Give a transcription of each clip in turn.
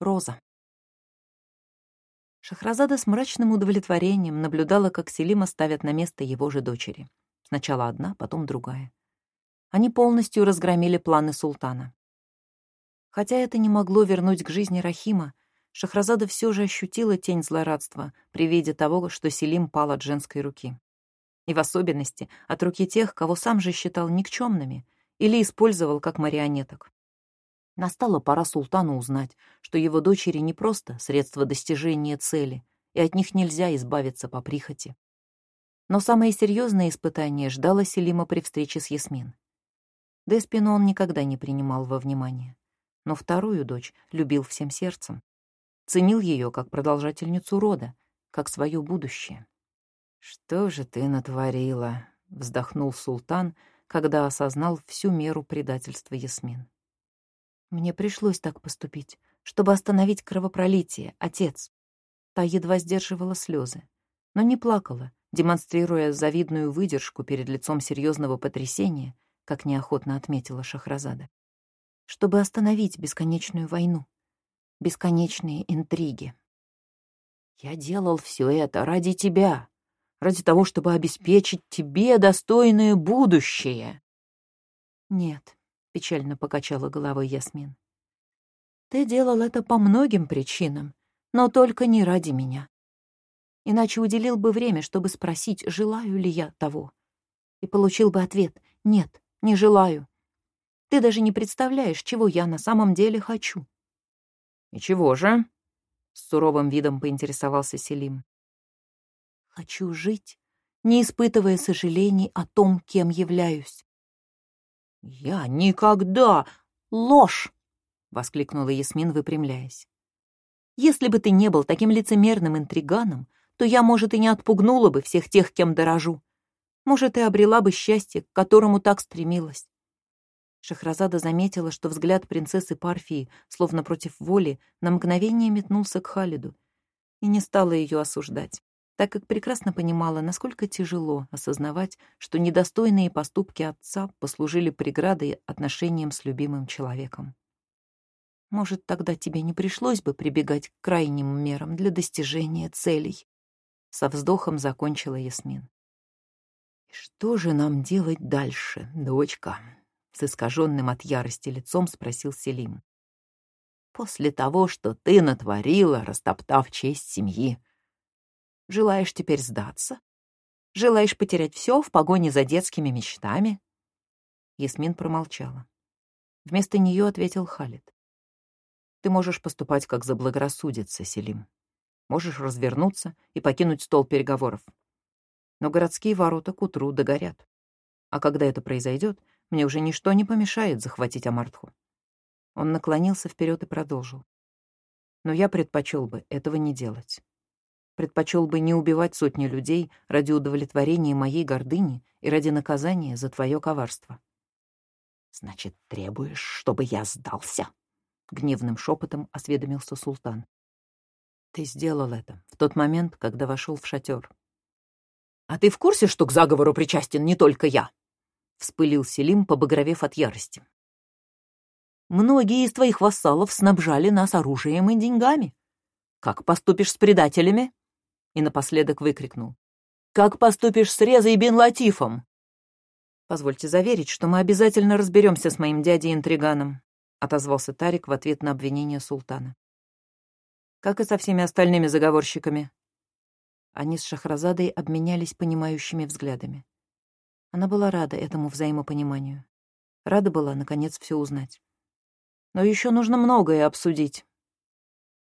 Роза. Шахразада с мрачным удовлетворением наблюдала, как Селима ставят на место его же дочери. Сначала одна, потом другая. Они полностью разгромили планы султана. Хотя это не могло вернуть к жизни Рахима, Шахразада все же ощутила тень злорадства при виде того, что Селим пал от женской руки. И в особенности от руки тех, кого сам же считал никчемными или использовал как марионеток. Настала пора султану узнать, что его дочери не просто средство достижения цели, и от них нельзя избавиться по прихоти. Но самое серьезное испытание ждало Селима при встрече с Ясмин. Деспину он никогда не принимал во внимание, но вторую дочь любил всем сердцем, ценил ее как продолжательницу рода, как свое будущее. «Что же ты натворила?» — вздохнул султан, когда осознал всю меру предательства Ясмин. Мне пришлось так поступить, чтобы остановить кровопролитие, отец. Та едва сдерживала слезы, но не плакала, демонстрируя завидную выдержку перед лицом серьезного потрясения, как неохотно отметила Шахразада. Чтобы остановить бесконечную войну, бесконечные интриги. Я делал все это ради тебя, ради того, чтобы обеспечить тебе достойное будущее. Нет, — печально покачала головой Ясмин. «Ты делал это по многим причинам, но только не ради меня. Иначе уделил бы время, чтобы спросить, желаю ли я того. И получил бы ответ «нет, не желаю». Ты даже не представляешь, чего я на самом деле хочу». «И чего же?» — с суровым видом поинтересовался Селим. «Хочу жить, не испытывая сожалений о том, кем являюсь. «Я никогда! Ложь!» — воскликнула Ясмин, выпрямляясь. «Если бы ты не был таким лицемерным интриганом, то я, может, и не отпугнула бы всех тех, кем дорожу. Может, и обрела бы счастье, к которому так стремилась». Шахразада заметила, что взгляд принцессы Парфии, словно против воли, на мгновение метнулся к Халиду, и не стала ее осуждать так как прекрасно понимала, насколько тяжело осознавать, что недостойные поступки отца послужили преградой отношениям с любимым человеком. Может, тогда тебе не пришлось бы прибегать к крайним мерам для достижения целей. Со вздохом закончила Ясмин. «Что же нам делать дальше, дочка?» С искаженным от ярости лицом спросил Селим. «После того, что ты натворила, растоптав честь семьи, Желаешь теперь сдаться? Желаешь потерять все в погоне за детскими мечтами?» Ясмин промолчала. Вместо нее ответил Халид. «Ты можешь поступать, как заблагорассудится, Селим. Можешь развернуться и покинуть стол переговоров. Но городские ворота к утру догорят. А когда это произойдет, мне уже ничто не помешает захватить Амартху». Он наклонился вперед и продолжил. «Но я предпочел бы этого не делать предпочел бы не убивать сотни людей ради удовлетворения моей гордыни и ради наказания за твое коварство. «Значит, требуешь, чтобы я сдался?» — гневным шепотом осведомился султан. «Ты сделал это в тот момент, когда вошел в шатер». «А ты в курсе, что к заговору причастен не только я?» — вспылил Селим, побагровев от ярости. «Многие из твоих вассалов снабжали нас оружием и деньгами. Как поступишь с предателями?» И напоследок выкрикнул. «Как поступишь с Резой бен Латифом?» «Позвольте заверить, что мы обязательно разберемся с моим дядей-интриганом», отозвался Тарик в ответ на обвинение султана. «Как и со всеми остальными заговорщиками». Они с Шахразадой обменялись понимающими взглядами. Она была рада этому взаимопониманию. Рада была, наконец, все узнать. Но еще нужно многое обсудить.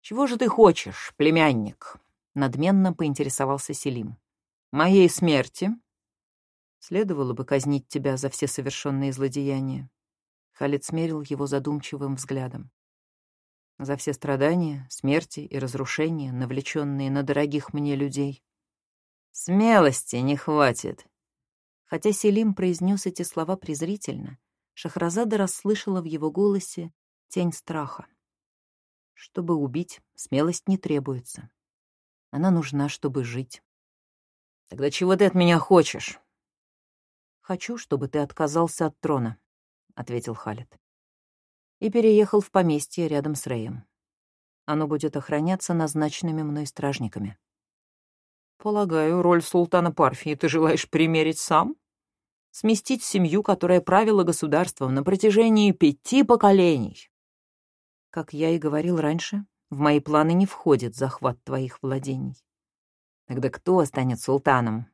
«Чего же ты хочешь, племянник?» Надменно поинтересовался Селим. «Моей смерти?» «Следовало бы казнить тебя за все совершенные злодеяния». Халид смерил его задумчивым взглядом. «За все страдания, смерти и разрушения, навлеченные на дорогих мне людей». «Смелости не хватит». Хотя Селим произнес эти слова презрительно, Шахразада расслышала в его голосе тень страха. Чтобы убить, смелость не требуется. Она нужна, чтобы жить. Тогда чего ты от меня хочешь? Хочу, чтобы ты отказался от трона, — ответил Халид. И переехал в поместье рядом с Рэем. Оно будет охраняться назначенными мной стражниками. Полагаю, роль султана Парфии ты желаешь примерить сам? Сместить семью, которая правила государством на протяжении пяти поколений. Как я и говорил раньше, в мои планы не входит захват твоих владений. Тогда кто станет султаном?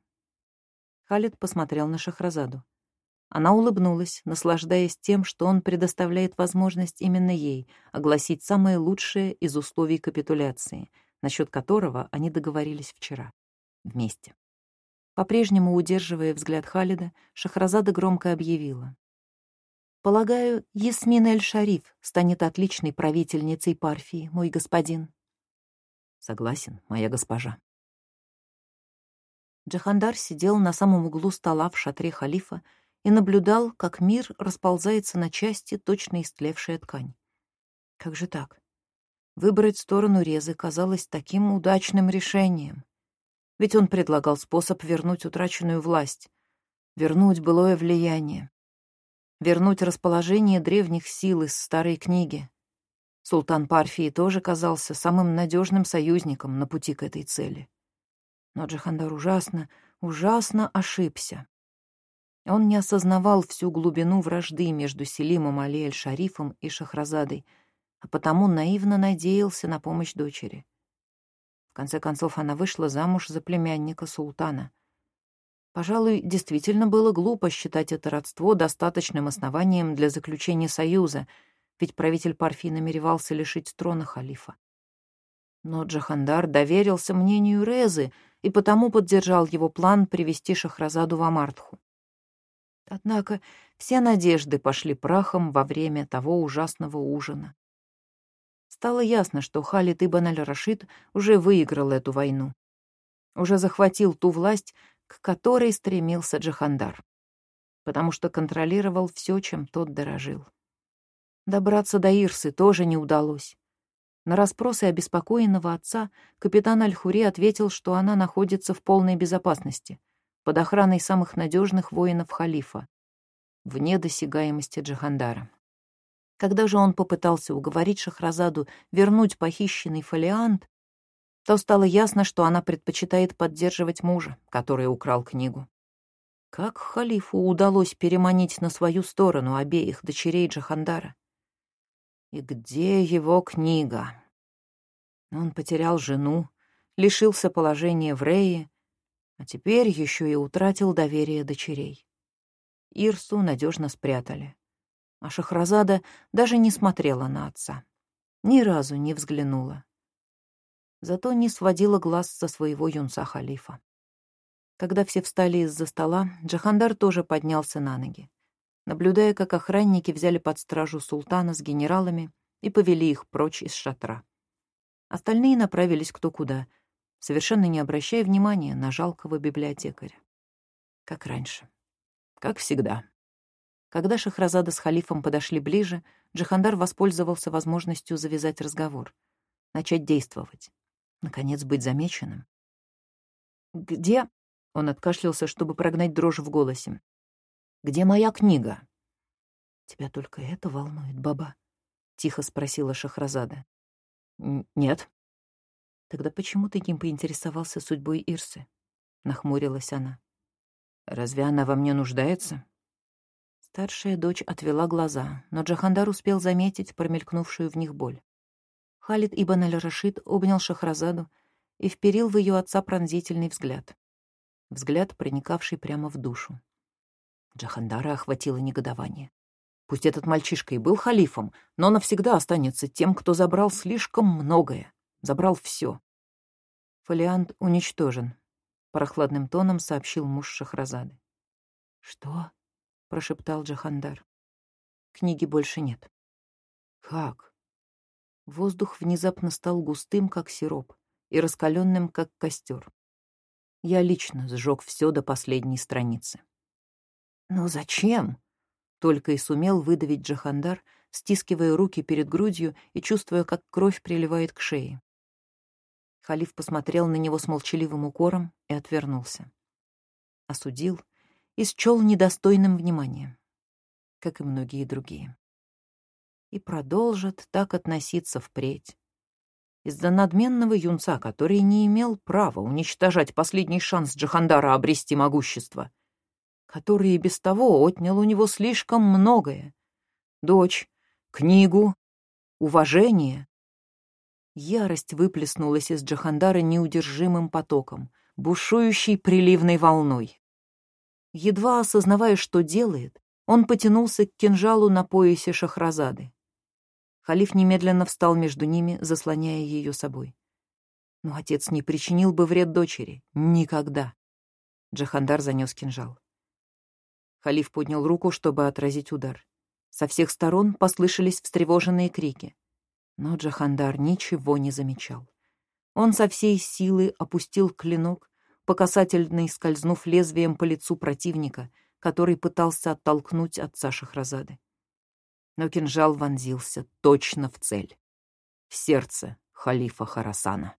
Халид посмотрел на Шахразаду. Она улыбнулась, наслаждаясь тем, что он предоставляет возможность именно ей огласить самое лучшее из условий капитуляции, насчет которого они договорились вчера. Вместе. По-прежнему удерживая взгляд Халида, Шахразада громко объявила. «Полагаю, Ясмин Эль-Шариф станет отличной правительницей Парфии, мой господин». «Согласен, моя госпожа». Джахандар сидел на самом углу стола в шатре халифа и наблюдал, как мир расползается на части, точно истлевшая ткань. Как же так? Выбрать сторону Резы казалось таким удачным решением. Ведь он предлагал способ вернуть утраченную власть, вернуть былое влияние, вернуть расположение древних сил из старой книги. Султан Парфии тоже казался самым надежным союзником на пути к этой цели. Но Джахандар ужасно, ужасно ошибся. Он не осознавал всю глубину вражды между Селимом Али Эль-Шарифом и Шахразадой, а потому наивно надеялся на помощь дочери. В конце концов, она вышла замуж за племянника султана. Пожалуй, действительно было глупо считать это родство достаточным основанием для заключения союза, ведь правитель Парфи намеревался лишить трона халифа. Но Джахандар доверился мнению Резы и потому поддержал его план привести Шахразаду в Амартху. Однако все надежды пошли прахом во время того ужасного ужина. Стало ясно, что Халид Ибн аль-Рашид уже выиграл эту войну. Уже захватил ту власть, к которой стремился Джахандар. Потому что контролировал все, чем тот дорожил. Добраться до Ирсы тоже не удалось. На расспросы обеспокоенного отца капитан Аль-Хури ответил, что она находится в полной безопасности, под охраной самых надежных воинов халифа, вне досягаемости Джахандара. Когда же он попытался уговорить Шахразаду вернуть похищенный фолиант, то стало ясно, что она предпочитает поддерживать мужа, который украл книгу. Как халифу удалось переманить на свою сторону обеих дочерей Джахандара? И где его книга? Он потерял жену, лишился положения в Рее, а теперь еще и утратил доверие дочерей. Ирсу надежно спрятали а Шахразада даже не смотрела на отца. Ни разу не взглянула. Зато не сводила глаз со своего юнца халифа. Когда все встали из-за стола, Джахандар тоже поднялся на ноги, наблюдая, как охранники взяли под стражу султана с генералами и повели их прочь из шатра. Остальные направились кто куда, совершенно не обращая внимания на жалкого библиотекаря. Как раньше. Как всегда. Когда Шахразада с халифом подошли ближе, Джихандар воспользовался возможностью завязать разговор, начать действовать, наконец быть замеченным. «Где?» — он откашлялся, чтобы прогнать дрожь в голосе. «Где моя книга?» «Тебя только это волнует, баба?» — тихо спросила Шахразада. «Нет». «Тогда почему ты не поинтересовался судьбой Ирсы?» — нахмурилась она. «Разве она во мне нуждается?» Старшая дочь отвела глаза, но Джахандар успел заметить промелькнувшую в них боль. Халид Ибн аль-Рашид обнял Шахразаду и вперил в ее отца пронзительный взгляд. Взгляд, проникавший прямо в душу. Джахандара охватило негодование. Пусть этот мальчишка и был халифом, но навсегда останется тем, кто забрал слишком многое, забрал все. Фолиант уничтожен, — прохладным тоном сообщил муж Шахразады. «Что?» прошептал Джахандар. Книги больше нет. Как? Воздух внезапно стал густым, как сироп, и раскаленным, как костер. Я лично сжег все до последней страницы. Но зачем? Только и сумел выдавить Джахандар, стискивая руки перед грудью и чувствуя, как кровь приливает к шее. Халиф посмотрел на него с молчаливым укором и отвернулся. Осудил и счел недостойным внимания, как и многие другие. И продолжат так относиться впредь. из-за надменного юнца, который не имел права уничтожать последний шанс Джахандара обрести могущество, который и без того отнял у него слишком многое. Дочь, книгу, уважение. Ярость выплеснулась из Джахандара неудержимым потоком, бушующей приливной волной. Едва осознавая, что делает, он потянулся к кинжалу на поясе Шахразады. Халиф немедленно встал между ними, заслоняя ее собой. Но отец не причинил бы вред дочери. Никогда. Джахандар занес кинжал. Халиф поднял руку, чтобы отразить удар. Со всех сторон послышались встревоженные крики. Но Джахандар ничего не замечал. Он со всей силы опустил клинок, по касательной скользнув лезвием по лицу противника, который пытался оттолкнуть отца Шахразады но кинжал вонзился точно в цель, в сердце халифа Харасана.